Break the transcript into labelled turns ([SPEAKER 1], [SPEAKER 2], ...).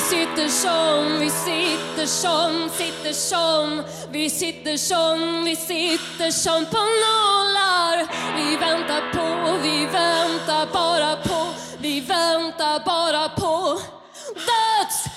[SPEAKER 1] sitter som, vi sitter som, sitter som. Vi sitter som, vi sitter som på nålar Vi väntar på, vi väntar bara på Vi väntar bara på döds.